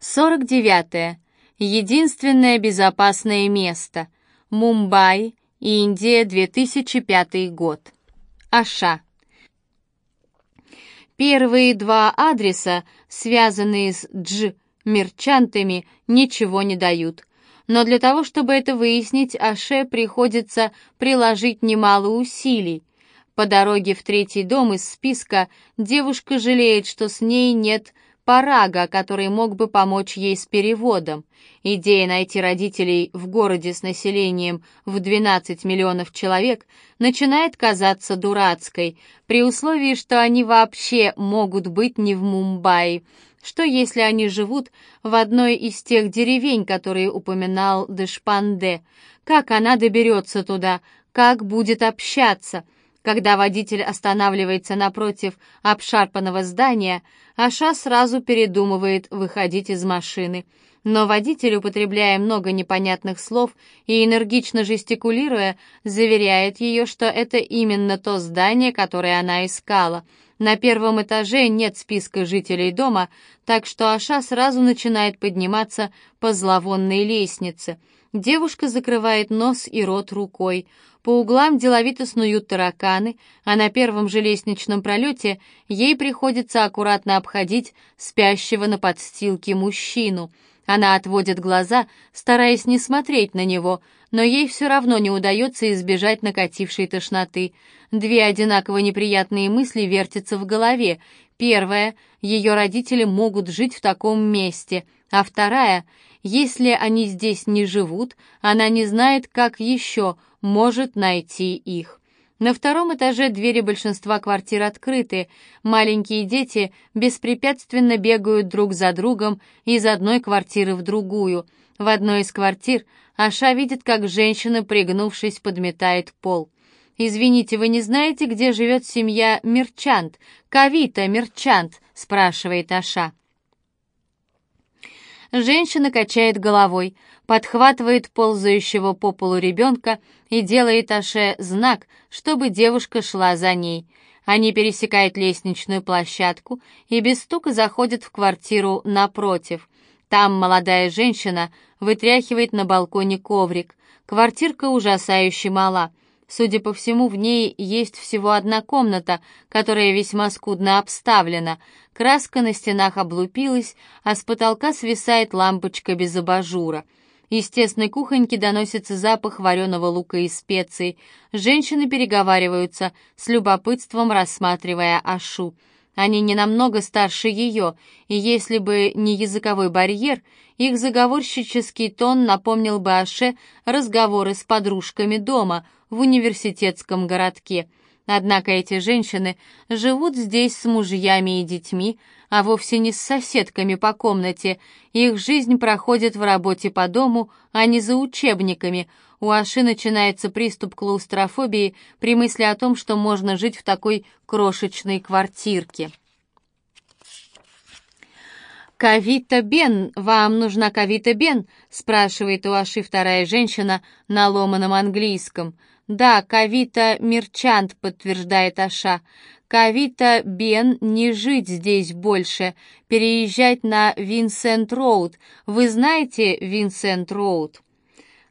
49. -е. Единственное безопасное место. Мумбай, Индия, 2005 год. Аша. Первые два адреса, связанные с Дж мерчантами, ничего не дают. Но для того, чтобы это выяснить, Аше приходится приложить немало усилий. По дороге в третий дом из списка девушка жалеет, что с ней нет Парага, который мог бы помочь ей с переводом. Идея найти родителей в городе с населением в 12 миллионов человек начинает казаться дурацкой, при условии, что они вообще могут быть не в Мумбаи. Что если они живут в одной из тех деревень, которые упоминал Дешпанде? Как она доберется туда? Как будет общаться? Когда водитель останавливается напротив обшарпанного здания, Аша сразу передумывает выходить из машины. Но водитель, употребляя много непонятных слов и энергично жестикулируя, заверяет ее, что это именно то здание, которое она искала. На первом этаже нет списка жителей дома, так что Аша сразу начинает подниматься по зловонной лестнице. Девушка закрывает нос и рот рукой. По углам деловито снуют тараканы, а на первом же лестничном пролете ей приходится аккуратно обходить спящего на подстилке мужчину. Она отводит глаза, стараясь не смотреть на него, но ей все равно не удается избежать накатившей тошноты. Две одинаково неприятные мысли вертятся в голове. Первая — ее родители могут жить в таком месте, а вторая — если они здесь не живут, она не знает, как еще может найти их. На втором этаже двери большинства квартир открыты. Маленькие дети беспрепятственно бегают друг за другом из одной квартиры в другую. В одной из квартир Аша видит, как женщина, пригнувшись, подметает пол. «Извините, вы не знаете, где живет семья Мерчант? Кавита Мерчант?» — спрашивает Аша. Женщина качает головой, подхватывает ползающего по полу ребенка и делает Аше знак, чтобы девушка шла за ней. Они пересекают лестничную площадку и без стука заходят в квартиру напротив. Там молодая женщина вытряхивает на балконе коврик. Квартирка ужасающе мала — Судя по всему, в ней есть всего одна комната, которая весьма скудно обставлена. Краска на стенах облупилась, а с потолка свисает лампочка без абажура. Из тесной кухоньки доносится запах вареного лука и специй. Женщины переговариваются, с любопытством рассматривая Ашу. Они не намного старше ее, и если бы не языковой барьер, их заговорщический тон напомнил бы Аше разговоры с подружками дома — в университетском городке. Однако эти женщины живут здесь с мужьями и детьми, а вовсе не с соседками по комнате. Их жизнь проходит в работе по дому, а не за учебниками. У Аши начинается приступ клаустрофобии при мысли о том, что можно жить в такой крошечной квартирке. «Кавита Бен, вам нужна Кавита Бен?» — спрашивает у Аши вторая женщина на ломаном английском. «Да, Кавита Мерчант», — подтверждает Аша. «Кавита Бен не жить здесь больше, переезжать на Винсент-Роуд. Вы знаете Винсент-Роуд?»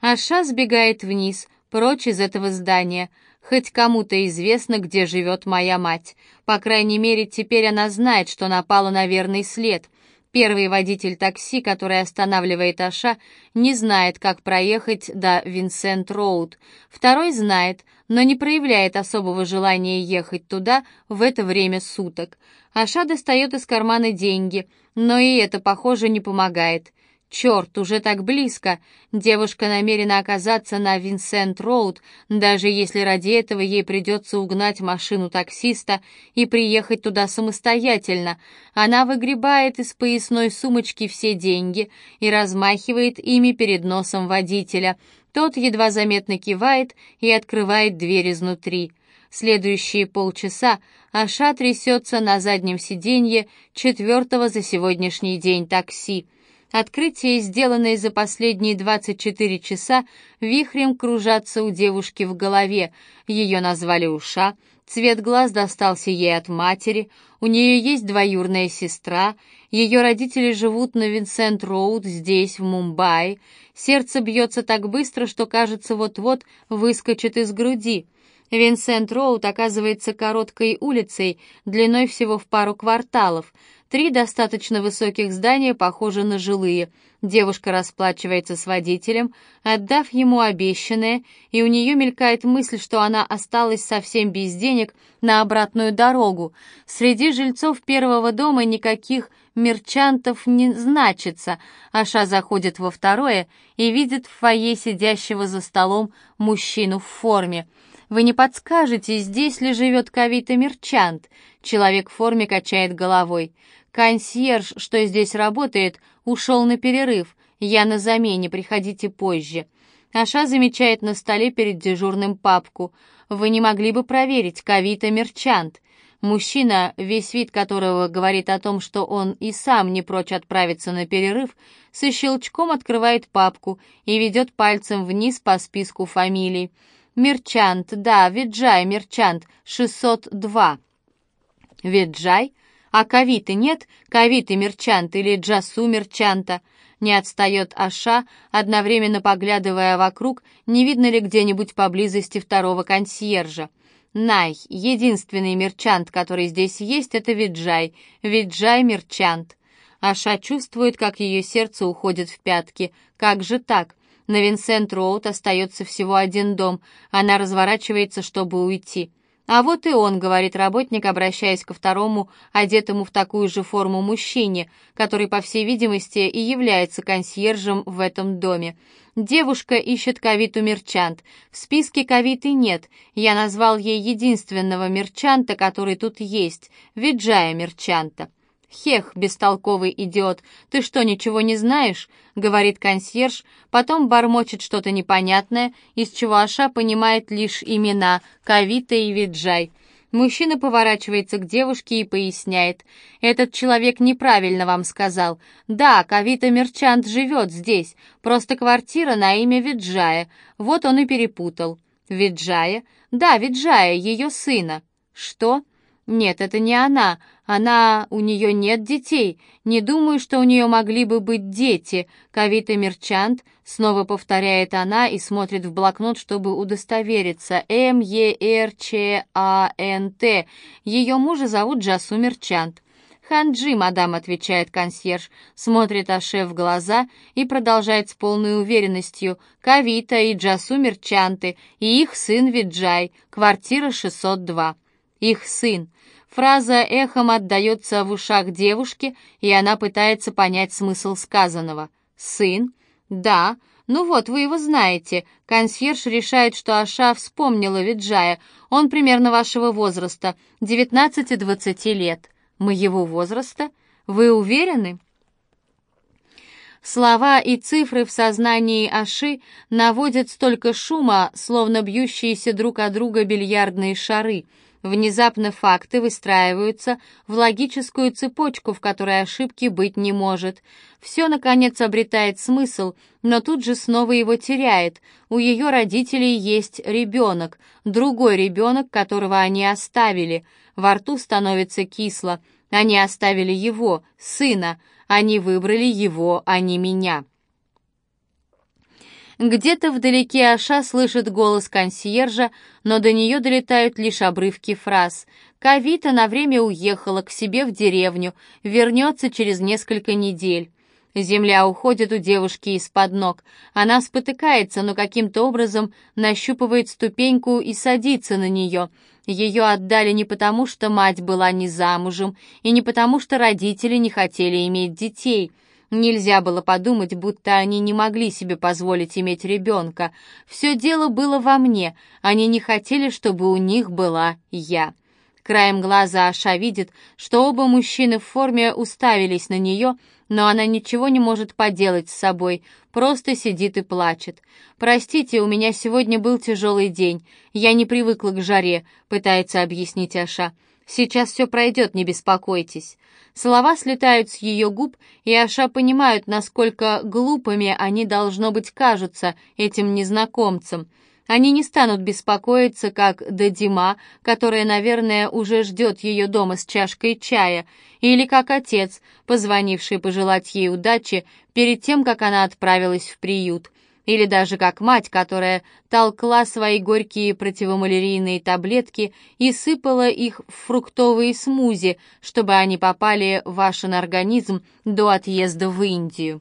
Аша сбегает вниз, прочь из этого здания. Хоть кому-то известно, где живет моя мать. По крайней мере, теперь она знает, что напала на верный след. Первый водитель такси, который останавливает Аша, не знает, как проехать до Винсент-Роуд. Второй знает, но не проявляет особого желания ехать туда в это время суток. Аша достает из кармана деньги, но и это, похоже, не помогает. Черт, уже так близко. Девушка намерена оказаться на Винсент-Роуд, даже если ради этого ей придется угнать машину таксиста и приехать туда самостоятельно. Она выгребает из поясной сумочки все деньги и размахивает ими перед носом водителя. Тот едва заметно кивает и открывает дверь изнутри. Следующие полчаса Аша трясется на заднем сиденье четвертого за сегодняшний день такси. Открытия, сделанные за последние 24 часа, вихрем кружатся у девушки в голове. Ее назвали Уша, Цвет глаз достался ей от матери, у нее есть двоюрная сестра, ее родители живут на Винсент-Роуд здесь, в Мумбаи. Сердце бьется так быстро, что, кажется, вот-вот выскочит из груди. Винсент-Роуд оказывается короткой улицей, длиной всего в пару кварталов. Три достаточно высоких здания похожи на жилые. Девушка расплачивается с водителем, отдав ему обещанное, и у нее мелькает мысль, что она осталась совсем без денег на обратную дорогу. Среди жильцов первого дома никаких мерчантов не значится. Аша заходит во второе и видит в фойе сидящего за столом мужчину в форме. «Вы не подскажете, здесь ли живет Кавита Мерчант?» Человек в форме качает головой. Консьерж, что здесь работает, ушел на перерыв. Я на замене, приходите позже. Аша замечает на столе перед дежурным папку. Вы не могли бы проверить, Кавита Мерчант? Мужчина, весь вид которого говорит о том, что он и сам не прочь отправиться на перерыв, со щелчком открывает папку и ведет пальцем вниз по списку фамилий. Мерчант, да, Виджай Мерчант, 602. Виджай? А Кавиты нет? Кавиты Мерчант или Джасу Мерчанта? Не отстает Аша, одновременно поглядывая вокруг, не видно ли где-нибудь поблизости второго консьержа. Най, единственный мерчант, который здесь есть, это Виджай. Виджай мерчант. Аша чувствует, как ее сердце уходит в пятки. Как же так? На Винсент-Роуд остается всего один дом. Она разворачивается, чтобы уйти. «А вот и он», — говорит работник, обращаясь ко второму, одетому в такую же форму мужчине, который, по всей видимости, и является консьержем в этом доме. «Девушка ищет Кавиту Мерчант. В списке Кавиты нет. Я назвал ей единственного мерчанта, который тут есть, Виджая Мерчанта». «Хех, бестолковый идиот, ты что, ничего не знаешь?» — говорит консьерж, потом бормочет что-то непонятное, из чего Аша понимает лишь имена Кавита и Виджай. Мужчина поворачивается к девушке и поясняет. «Этот человек неправильно вам сказал. Да, Кавита Мерчант живет здесь, просто квартира на имя Виджая. Вот он и перепутал». «Виджая?» «Да, Виджая, ее сына». «Что?» «Нет, это не она. Она... у нее нет детей. Не думаю, что у нее могли бы быть дети. Кавита Мерчант...» Снова повторяет она и смотрит в блокнот, чтобы удостовериться. М-Е-Р-Ч-А-Н-Т. Ее мужа зовут Джасу Мерчант. «Ханджи, мадам», — отвечает консьерж, смотрит Аше в глаза и продолжает с полной уверенностью. «Кавита и Джасу Мерчанты, и их сын Виджай, квартира 602» их сын. Фраза эхом отдается в ушах девушки, и она пытается понять смысл сказанного. «Сын? Да. Ну вот, вы его знаете. Консьерж решает, что Аша вспомнила Виджая. Он примерно вашего возраста, 19-20 лет. Моего возраста? Вы уверены?» Слова и цифры в сознании Аши наводят столько шума, словно бьющиеся друг о друга бильярдные шары — Внезапно факты выстраиваются в логическую цепочку, в которой ошибки быть не может. Все, наконец, обретает смысл, но тут же снова его теряет. У ее родителей есть ребенок, другой ребенок, которого они оставили. Во рту становится кисло. Они оставили его, сына. Они выбрали его, а не меня. Где-то вдалеке Аша слышит голос консьержа, но до нее долетают лишь обрывки фраз. Кавита на время уехала к себе в деревню, вернется через несколько недель. Земля уходит у девушки из-под ног. Она спотыкается, но каким-то образом нащупывает ступеньку и садится на нее. Ее отдали не потому, что мать была не замужем, и не потому, что родители не хотели иметь детей — Нельзя было подумать, будто они не могли себе позволить иметь ребенка. Все дело было во мне, они не хотели, чтобы у них была я. Краем глаза Аша видит, что оба мужчины в форме уставились на нее, но она ничего не может поделать с собой, просто сидит и плачет. «Простите, у меня сегодня был тяжелый день. Я не привыкла к жаре», — пытается объяснить Аша. «Сейчас все пройдет, не беспокойтесь». Слова слетают с ее губ, и Аша понимают, насколько глупыми они, должно быть, кажутся этим незнакомцам. Они не станут беспокоиться, как Дадима, которая, наверное, уже ждет ее дома с чашкой чая, или как отец, позвонивший пожелать ей удачи перед тем, как она отправилась в приют, или даже как мать, которая толкла свои горькие противомалярийные таблетки и сыпала их в фруктовые смузи, чтобы они попали в ваш организм до отъезда в Индию.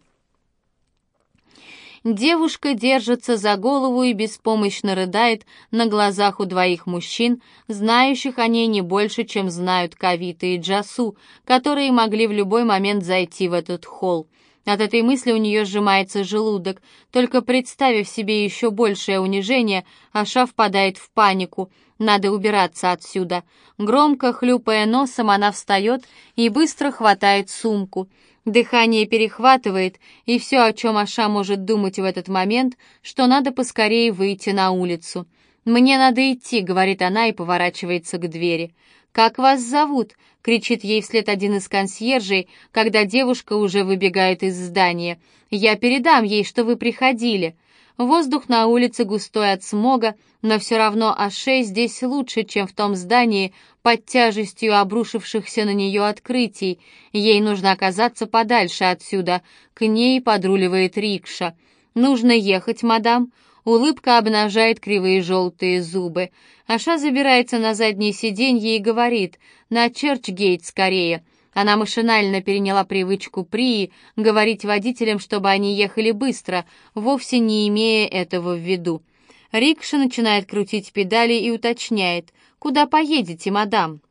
Девушка держится за голову и беспомощно рыдает на глазах у двоих мужчин, знающих о ней не больше, чем знают Кавита и Джасу, которые могли в любой момент зайти в этот холл. От этой мысли у нее сжимается желудок. Только представив себе еще большее унижение, Аша впадает в панику. Надо убираться отсюда. Громко хлюпая носом, она встает и быстро хватает сумку. Дыхание перехватывает, и все, о чем Аша может думать в этот момент, что надо поскорее выйти на улицу. «Мне надо идти», — говорит она и поворачивается к двери. «Как вас зовут?» — кричит ей вслед один из консьержей, когда девушка уже выбегает из здания. «Я передам ей, что вы приходили». Воздух на улице густой от смога, но все равно Аше здесь лучше, чем в том здании, под тяжестью обрушившихся на нее открытий. Ей нужно оказаться подальше отсюда. К ней подруливает рикша. «Нужно ехать, мадам». Улыбка обнажает кривые желтые зубы. Аша забирается на заднее сиденье и говорит «На Черчгейт скорее». Она машинально переняла привычку Прии говорить водителям, чтобы они ехали быстро, вовсе не имея этого в виду. Рикша начинает крутить педали и уточняет «Куда поедете, мадам?»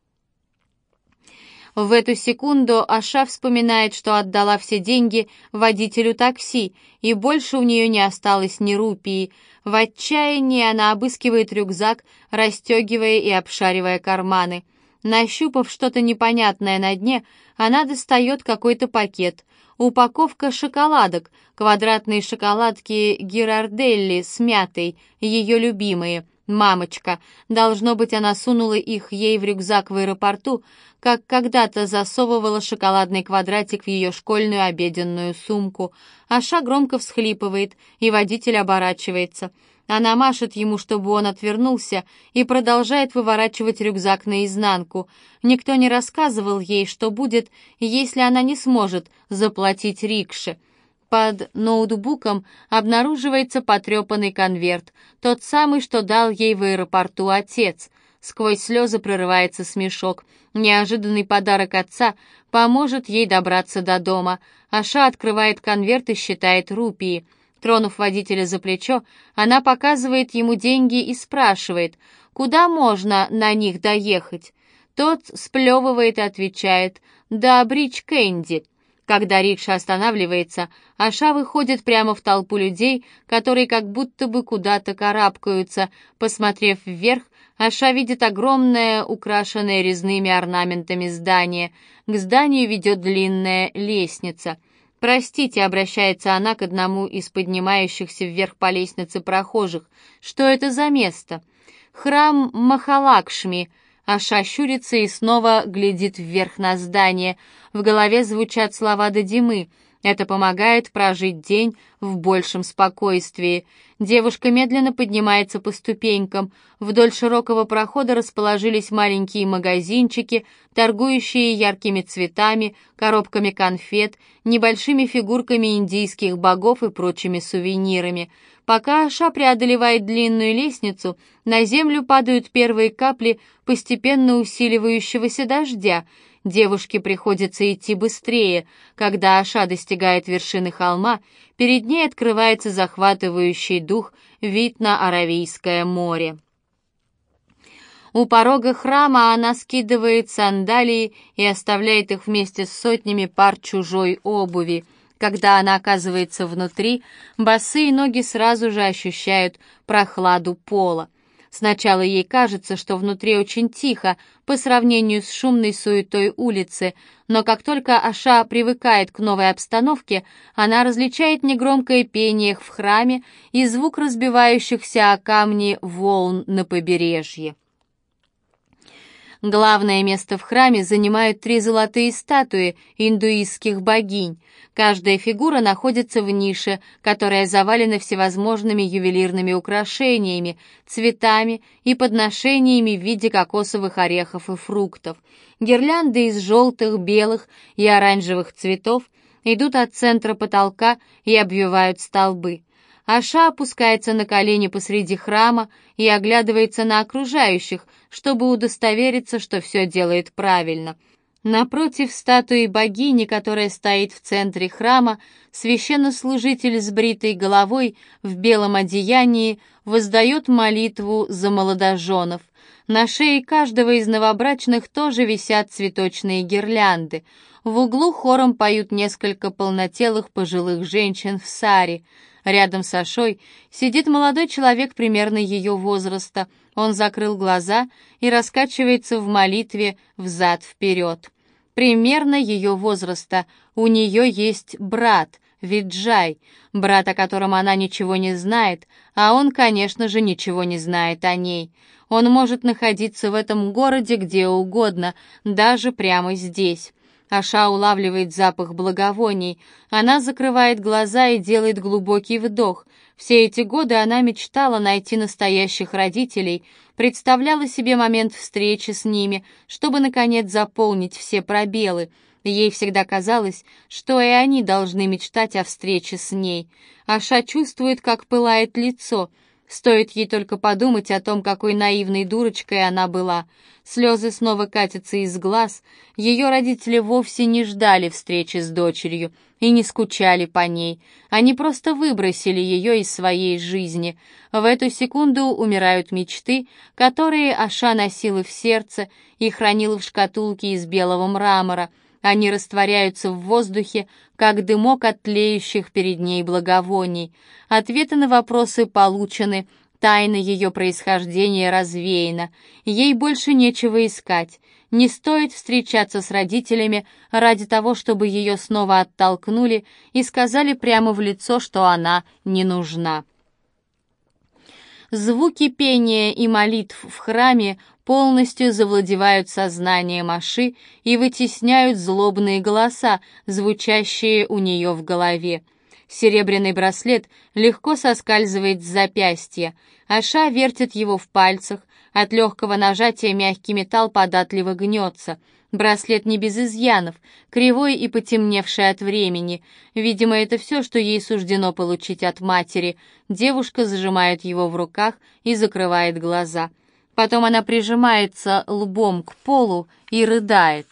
В эту секунду Аша вспоминает, что отдала все деньги водителю такси, и больше у нее не осталось ни рупии. В отчаянии она обыскивает рюкзак, расстегивая и обшаривая карманы. Нащупав что-то непонятное на дне, она достает какой-то пакет. Упаковка шоколадок, квадратные шоколадки Гирарделли с мятой, ее любимые. Мамочка, должно быть, она сунула их ей в рюкзак в аэропорту, как когда-то засовывала шоколадный квадратик в ее школьную обеденную сумку. Аша громко всхлипывает, и водитель оборачивается. Она машет ему, чтобы он отвернулся, и продолжает выворачивать рюкзак наизнанку. Никто не рассказывал ей, что будет, если она не сможет заплатить рикше. Под ноутбуком обнаруживается потрепанный конверт, тот самый, что дал ей в аэропорту отец. Сквозь слезы прорывается смешок. Неожиданный подарок отца поможет ей добраться до дома. Аша открывает конверт и считает рупии — Тронув водителя за плечо, она показывает ему деньги и спрашивает, куда можно на них доехать. Тот сплевывает и отвечает «Да, Бридж Кэнди». Когда рикша останавливается, Аша выходит прямо в толпу людей, которые как будто бы куда-то карабкаются. Посмотрев вверх, Аша видит огромное, украшенное резными орнаментами здание. К зданию ведет длинная лестница — «Простите», — обращается она к одному из поднимающихся вверх по лестнице прохожих, «что это за место?» «Храм Махалакшми», Аша щурится и снова глядит вверх на здание. В голове звучат слова Дадимы — это помогает прожить день в большем спокойствии. Девушка медленно поднимается по ступенькам. Вдоль широкого прохода расположились маленькие магазинчики, торгующие яркими цветами, коробками конфет, небольшими фигурками индийских богов и прочими сувенирами. Пока Аша преодолевает длинную лестницу, на землю падают первые капли постепенно усиливающегося дождя — Девушке приходится идти быстрее. Когда Аша достигает вершины холма, перед ней открывается захватывающий дух вид на Аравийское море. У порога храма она скидывает сандалии и оставляет их вместе с сотнями пар чужой обуви. Когда она оказывается внутри, босые ноги сразу же ощущают прохладу пола. Сначала ей кажется, что внутри очень тихо по сравнению с шумной суетой улицы, но как только Аша привыкает к новой обстановке, она различает негромкое пение в храме и звук разбивающихся о камни волн на побережье. Главное место в храме занимают три золотые статуи индуистских богинь. Каждая фигура находится в нише, которая завалена всевозможными ювелирными украшениями, цветами и подношениями в виде кокосовых орехов и фруктов. Гирлянды из желтых, белых и оранжевых цветов идут от центра потолка и обвивают столбы. Аша опускается на колени посреди храма и оглядывается на окружающих, чтобы удостовериться, что все делает правильно. Напротив статуи богини, которая стоит в центре храма, священнослужитель с бритой головой в белом одеянии воздает молитву за молодоженов. На шее каждого из новобрачных тоже висят цветочные гирлянды. В углу хором поют несколько полнотелых пожилых женщин в саре — Рядом с Ашой сидит молодой человек примерно ее возраста. Он закрыл глаза и раскачивается в молитве взад-вперед. Примерно ее возраста. У нее есть брат, Виджай, брат, о котором она ничего не знает, а он, конечно же, ничего не знает о ней. Он может находиться в этом городе где угодно, даже прямо здесь. Аша улавливает запах благовоний. Она закрывает глаза и делает глубокий вдох. Все эти годы она мечтала найти настоящих родителей, представляла себе момент встречи с ними, чтобы, наконец, заполнить все пробелы. Ей всегда казалось, что и они должны мечтать о встрече с ней. Аша чувствует, как пылает лицо — Стоит ей только подумать о том, какой наивной дурочкой она была. Слезы снова катятся из глаз. Ее родители вовсе не ждали встречи с дочерью и не скучали по ней. Они просто выбросили ее из своей жизни. В эту секунду умирают мечты, которые Аша носила в сердце и хранила в шкатулке из белого мрамора — они растворяются в воздухе, как дымок от тлеющих перед ней благовоний. Ответы на вопросы получены, тайна ее происхождения развеяна. Ей больше нечего искать. Не стоит встречаться с родителями ради того, чтобы ее снова оттолкнули и сказали прямо в лицо, что она не нужна. Звуки пения и молитв в храме полностью завладевают сознанием Маши и вытесняют злобные голоса, звучащие у нее в голове. Серебряный браслет легко соскальзывает с запястья. Аша вертит его в пальцах. От легкого нажатия мягкий металл податливо гнется. Браслет не без изъянов, кривой и потемневший от времени. Видимо, это все, что ей суждено получить от матери. Девушка зажимает его в руках и закрывает глаза. Потом она прижимается лбом к полу и рыдает.